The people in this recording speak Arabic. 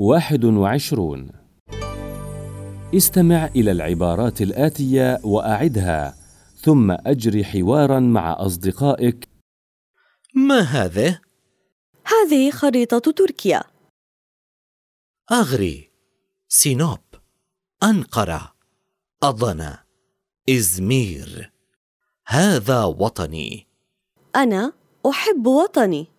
واحد وعشرون. استمع إلى العبارات الآتية وأعدها ثم أجري حوارا مع أصدقائك. ما هذا؟ هذه خريطة تركيا. أغري. سينوب. أنقرة. أضنا إزمير. هذا وطني. أنا أحب وطني.